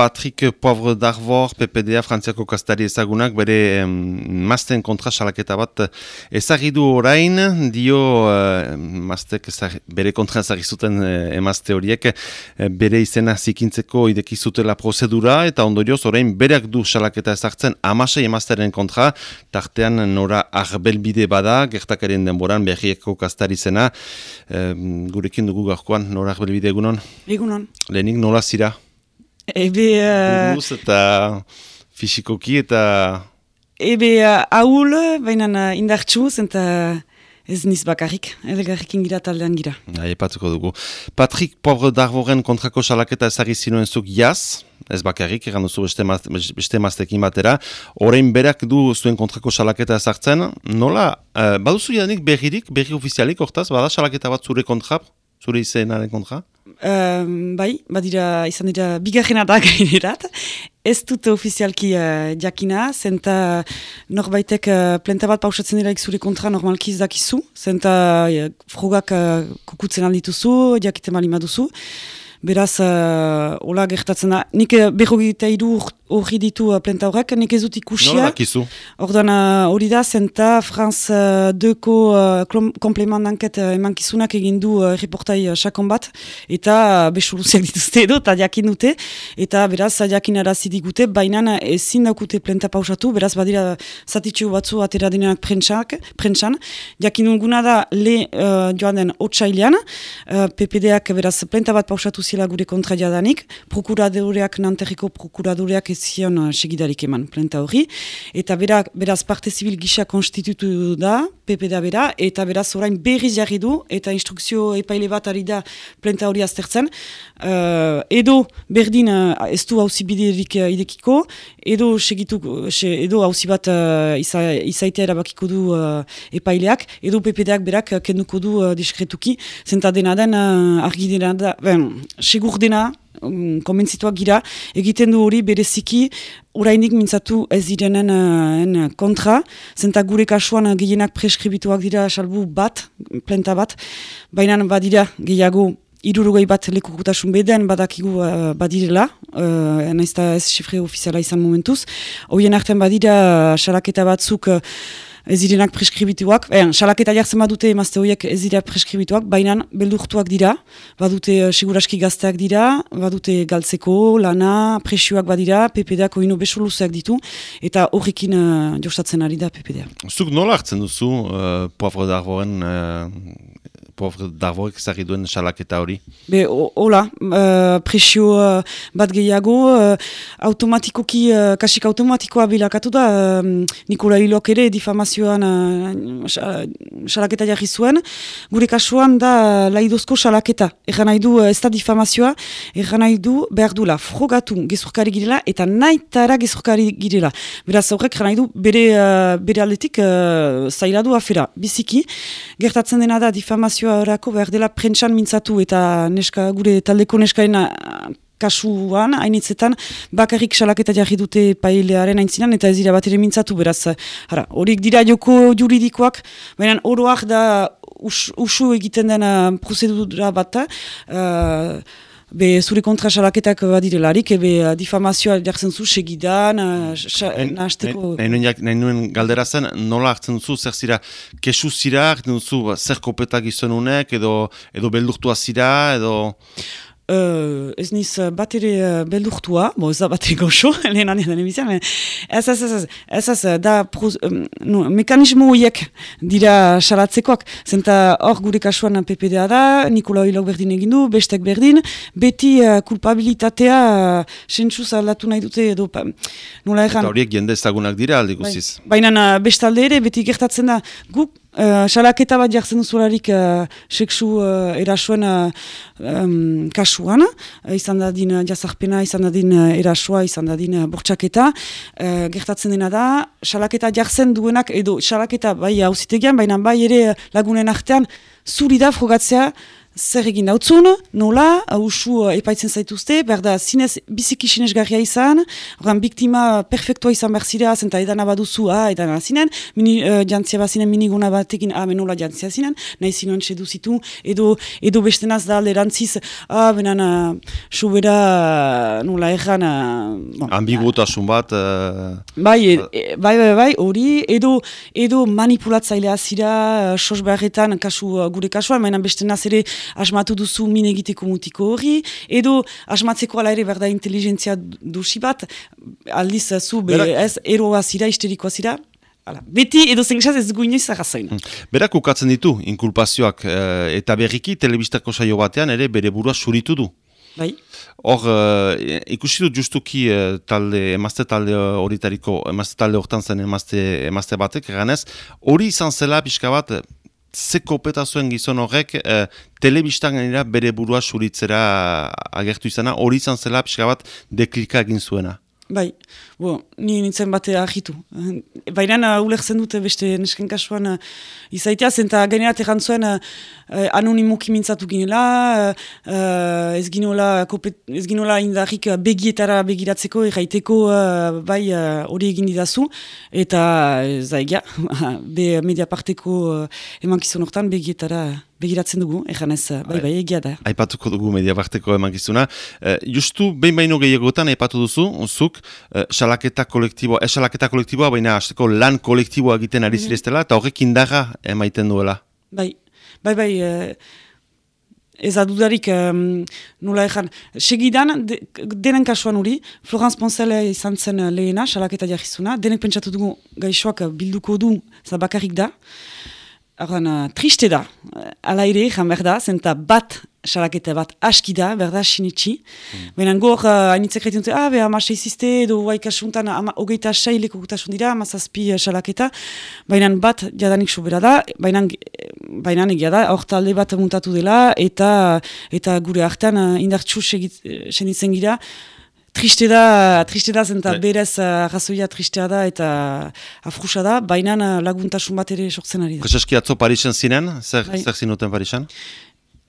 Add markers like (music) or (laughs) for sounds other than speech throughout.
Patrick Poivre d'Arvor, PPDA, Frantziako kastari ezagunak, bere em, mazten kontra salaketa bat ezagidu orain, dio uh, maztek ezag, bere kontra ezagizuten uh, emazte horiek, uh, bere izena zikintzeko idekizutela prozedura, eta ondorioz orain bereak du salaketa ezagtzen amasei emazteren kontra, tartean nora arbelbide bada, gertakaren denboran berrieko kastari zena, gurekin dugu garkoan, nora arbelbide egunon? Egunon. Lehenik nola zira? (laughs) Ebe... Uh, Buruz eta fisikoki eta... Ebe uh, ahul, baina uh, indartxuz, eta ez niz bakarrik, elgarrikin gira taldean gira. Ja, epatuko dugu. Patrick Pobre Darboren kontrako salaketa ezagri zinuen zuk jaz, ez bakarrik, egan duzu beste, maz, beste maztekin batera, orain berak du zuen kontrako salaketa ezartzen, nola, uh, baduzu janik berririk, berri ofizialik, hortaz, bada salaketa bat zure kontra, zure izenaren kontra? Um, bai, badira, izan dira, bigarrena da (laughs) gainerat. Ez dut ofizialki uh, jakina, zenta norbaitek uh, plenta bat pausatzen dira zure kontra normalkiz dakizu, zenta uh, frogak uh, kukutzen aldituzu, jakite malima duzu. Beraz, uh, hola gertatzen da, nik uh, berrogita idu hori ditu uh, plenta horrek, nik ez dut ikusia. Nola dakizu? Ordan hori da, zenta Franz uh, deko uh, komplement danket uh, eman kizunak egin du uh, reportai uh, sakon bat, eta uh, besuluziak dituzte edo, eta jakin dute, eta beraz, jakin arazi digute, baina ezin daukute plenta pausatu, beraz, badira zatitxu batzu atera denenak prentsan, jakin duguna da le uh, joan den otsailean, uh, PPD-ak beraz plenta bat pausatu zela gure kontra jadanik, prokuradoreak, nanterriko prokuradoreak ez zion uh, segidarik eman plenta hori, eta berak, beraz parte zibil gisa konstitutu da, PPDA bera, eta beraz orain berriz jarri du, eta instrukzio epaile bat ari da plenta hori aztertzen, uh, edo berdin uh, ez du hauzi biderik uh, idekiko, edo segitu, se, edo hauzi bat uh, isa, isaitea erabakiko du uh, epaileak, edo PPDak berak kenduko du uh, diskretuki, zenta dena den uh, argi dena da, ben, segur dena, um, komentzituak gira, egiten du hori bereziki, urainik mintzatu ez direnen uh, kontra, zenta gure kasuan uh, gehienak preskribituak dira salbu bat, plenta bat, baina badira gehiago irurugei bat lekukutasun beden badakigu uh, badirela, uh, naizta ez sifre ofiziala izan momentuz, hoien artean badira salaketa batzuk uh, ez direnak preskribituak, ean, salaketa jartzen badute emazte horiek ez dira preskribituak, baina beldurtuak dira, badute uh, seguraski gazteak dira, badute galtzeko, lana, presioak badira, PPD-ak oino besoluzeak ditu, eta horrekin uh, jostatzen ari da PPD-a. Zuk nola hartzen duzu, uh, poafro darboen, uh, poafro darboek zari duen salaketa hori? Be, hola, uh, presio uh, bat gehiago, uh, automatikoki, uh, kasik automatikoa bilakatu da, uh, Nikola Ilok ere difamazioan salaketa jarri zuen, gure kasuan da laidozko salaketa, erran nahi du ez da difamazioa, erran nahi du behar dula frogatu gezurkari girela eta nahi tara gezurkari girela. Beraz horrek erran nahi du bere, uh, bere aldetik zailadu afera, biziki, gertatzen dena da difamazioa horako behar dela prentsan mintzatu eta neska, gure taldeko neskaena kasuan, hainitzetan, bakarrik salaketa jarri dute pailearen aintzinan, eta ez dira bat ere mintzatu, beraz, horiek dira joko juridikoak, baina oroak da us, usu egiten dena prozedura bat, uh, be zure kontra salaketak badirelarik, ebe difamazioa jartzen zu segidan, nahazteko... Nahi nuen galdera zen, nola hartzen duzu, zer zira, kesu zira, hartzen duzu, zer kopetak izan unek, edo, edo beldurtua zira, edo... Uh, ez niz bat ere uh, beldurtua, bo ez da bat ere goxo, (laughs) lehen anean dene bizan, ez ez ez, ez ez, da proz, um, no, mekanismo horiek dira salatzekoak, zenta hor gure kasuan PPDA da, Nikola Oilok berdin egindu, bestek berdin, beti uh, kulpabilitatea uh, sentsuz aldatu nahi dute edo, pa, nola erran. Horiek jende ezagunak dira aldi. Bai. Baina uh, bestalde ere, beti gertatzen da, guk Uh, salaketa bat jartzen duzularik uh, seksu uh, erasuen uh, um, kasuan, uh, izan da din uh, jazarpena, izan da din uh, erasua, izan da din uh, bortxaketa, uh, gertatzen dena da, salaketa jartzen duenak, edo salaketa bai hausitegian, baina bai ere lagunen artean, zuri da frogatzea, zer egin dautzun, nola, usu uh, epaitzen zaituzte, berda, zinez, biziki sinesgarria izan, oran, biktima perfektua izan berzira, zenta edana baduzu, ah, edana zinen, mini, uh, jantzia bat zinen, miniguna batekin, ah, menola jantzia zinen, nahi zinuen seduzitu, edo, edo bestenaz da lerantziz, ah, benan, uh, sobera, nola erran, uh, bon, ambigutasun bat, uh, bai, e, bai, bai, bai, hori, edo, edo manipulatzailea zira, uh, sos beharretan, kasu, uh, gure kasuan, mainan bestenaz ere, asmatu duzu min egiteko mutiko hori, edo asmatzeko ala ere berda inteligentzia dusi bat, aldiz zu, be, ez, eroa zira, isterikoa zira, Hala. Beti edo zengesaz ez gu inoiz arrazoin. Hmm. Berak ukatzen ditu, inkulpazioak, eh, eta berriki telebistako saio batean ere bere burua suritu du. Bai. Hor, uh, ikusi dut justuki uh, talde, emazte talde horitariko, emazte talde hortan zen emazte, emazte batek, ganez, hori izan zela pixka bat, ze kopeta zuen gizon horrek e, telebistan ganera bere burua suritzera agertu izana, hori izan zela pixka bat deklika egin zuena. Bai, bo, ni nintzen bate ahitu. Baina uh, ulertzen dute beste nesken kasuan uh, izaitea, zenta gainerat erantzuen uh, uh, anonimuki mintzatu ginela, uh, ez ginola indarrik begietara begiratzeko, erraiteko uh, bai hori uh, egin didazu, eta zaigia, (laughs) be media parteko uh, emankizun hortan begietara begiratzen dugu, ezan ez, bai, bai, egia da. Aipatuko dugu media parteko emankizuna. Uh, justu, behin baino gehiagotan aipatu duzu, unzuk, uh, salaketa kolektiboa, ez salaketa kolektiboa, baina azteko lan kolektiboa egiten ari mm zireztela, eta horrek indaga emaiten duela. Bai, bai, bai, uh, ez adudarik, um, nola ezan, segidan, de, denen kasuan hori, Florence Poncele izan zen lehena, salaketa jarrizuna, denek pentsatu dugu gaixoak bilduko du, zabakarrik da, Ordan, uh, triste da, ala ere, jan berda, zenta bat salaketa bat aski da, berda, sinitsi. Mm. Baina gor, uh, hainitzek uh, dute, ah, beha, ama seizizte, edo waikasuntan, ama hogeita saileko gutasun dira, ama zazpi uh, salaketa. Baina bat, jadanik sobera da, baina, baina egia da, hor talde bat muntatu dela, eta eta gure hartan uh, indartxu senitzen gira, Triste da, triste da zen, berez uh, tristea da eta afrusa da, baina uh, laguntasun bat ere sortzen ari da. Prezeski atzo Parisen zinen, zer, bai. zer zinuten Parisen?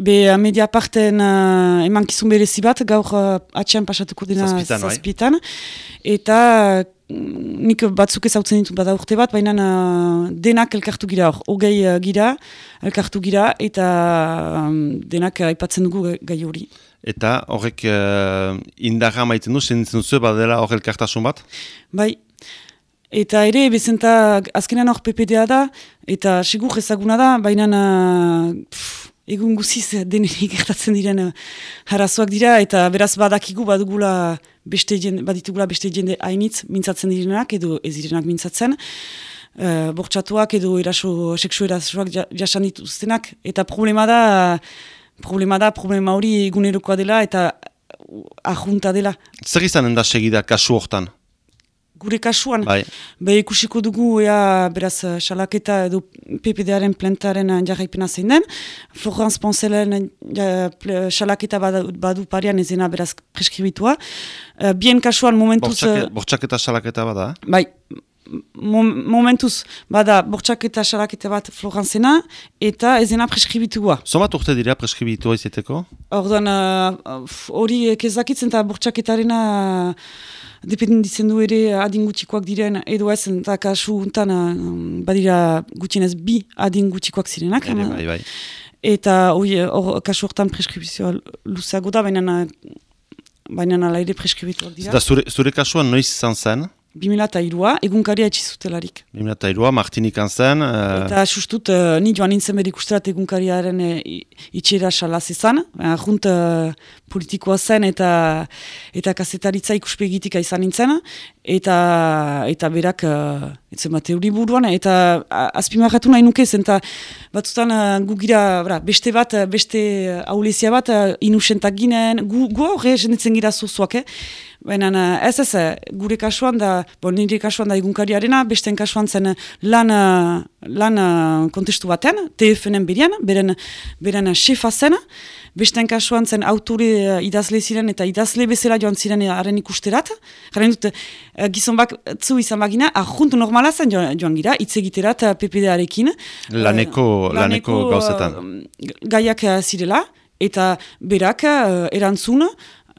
Be, uh, media parten uh, eman kizun berezi bat, gaur uh, atxean pasatuko dena zazpitan. Bai. Eta mm, nik batzuk ezautzen ditu bada urte bat, baina uh, denak elkartu gira hor, hogei uh, gira, elkartu gira, eta um, denak aipatzen dugu gai hori. Eta horrek uh, indarra maiten du, zintzen zuen badela hor elkartasun bat? Bai, eta ere, bezenta azkenan hor PPDA da, eta segur ezaguna da, baina egun guziz denerik gertatzen diren uh, harazoak dira, eta beraz badakigu badugula beste jende, baditugula beste jende hainitz mintzatzen direnak, edo ez direnak mintzatzen. Uh, bortxatuak edo eraso, seksu erasoak jasan dituztenak, eta problema da, problema da, problema hori egunerokoa dela eta ahunta dela. Zer izan da segida kasu hortan? Gure kasuan, bai. be ikusiko dugu ea, beraz, salaketa edo PPD-aren plantaren jarraipena zein den. Florence Poncelen salaketa badu, badu parian ezena beraz preskribitua. Uh, bien kasuan momentuz... Bortxaketa salaketa bada? Bai, momentuz, bada, bortxak eta salakete bat Florantzena, eta ezena preskribitua. Zomat urte dira preskribitua izeteko? Ordan, uh, hori uh, kezakitzen eta bortxaketarena uh, dependen ditzen du ere adingutikoak diren, edo ez, eta kasu untan, uh, badira gutxinez bi adingutikoak zirenak. Ere, bai, bai. Eta hori, or, kasu hortan preskribizioa luzeago da, baina baina ala ere preskribituak dira. Zda, zure, zure kasuan noiz izan zen? 2002a, egunkaria etxizutelarik. 2002a, Martinik anzen. Uh... Eta sustut, uh, ni joan nintzen berik usterat egunkariaren uh, itxera salaz izan. Uh, junt uh, politikoa zen eta eta kasetaritza ikuspegitik izan nintzen. Eta, eta berak, uh, etzen bat euri buruan, eta uh, azpimarratu nahi nuke zen, eta batzutan uh, gugira, bra, beste bat, beste uh, aulezia bat, uh, inusentak ginen, gu, gu aurre, jendetzen gira zuzuak, eh? Baina ez ez, gure kasuan da, bo, nire kasuan da egunkariarena, besten kasuan zen lan, lan kontestu baten, TFN-en berian, beren, beren xefa zen, besten kasuan zen autore idazle ziren eta idazle bezala joan ziren haren ikusterat. Jaren dut, gizon bak zu izan bagina, ahuntu normala zen joan gira, hitz egiterat PPD-arekin. Laneko, laneko, laneko gauzetan. Gaiak zirela, eta berak erantzun,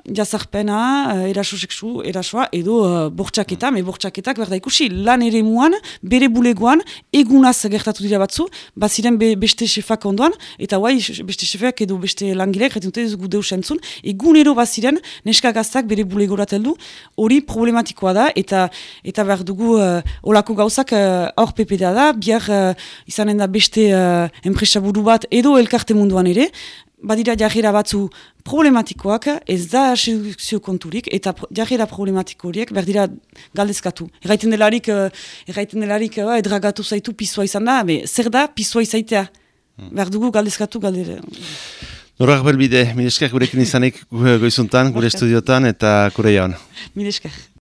jazarpena, uh, eraso seksu, erasoa, edo uh, bortxaketa, me bortxaketak berda ikusi, lan ere muan, bere bulegoan, egunaz gertatu dira batzu, baziren be, beste sefak ondoan, eta guai, beste sefak edo beste langilek, retu dute gu deus entzun, egunero baziren, neska gaztak bere bulegorat heldu, hori problematikoa da, eta eta behar dugu, uh, olako gauzak, uh, PPDA da, biar uh, izanen da beste uh, enpresaburu bat, edo elkarte munduan ere, badira jarrera batzu problematikoak, ez da sedukzio konturik, eta jarrera problematiko horiek berdira galdezkatu. Erraiten delarik, uh, erraiten delarik uh, edragatu zaitu pisua izan da, be, zer da pisua izaitea? Hmm. Berdugu galdezkatu galdera. Norak belbide, milesker gurekin izanik goizuntan, gure estudiotan, eta kure jaun. Milesker.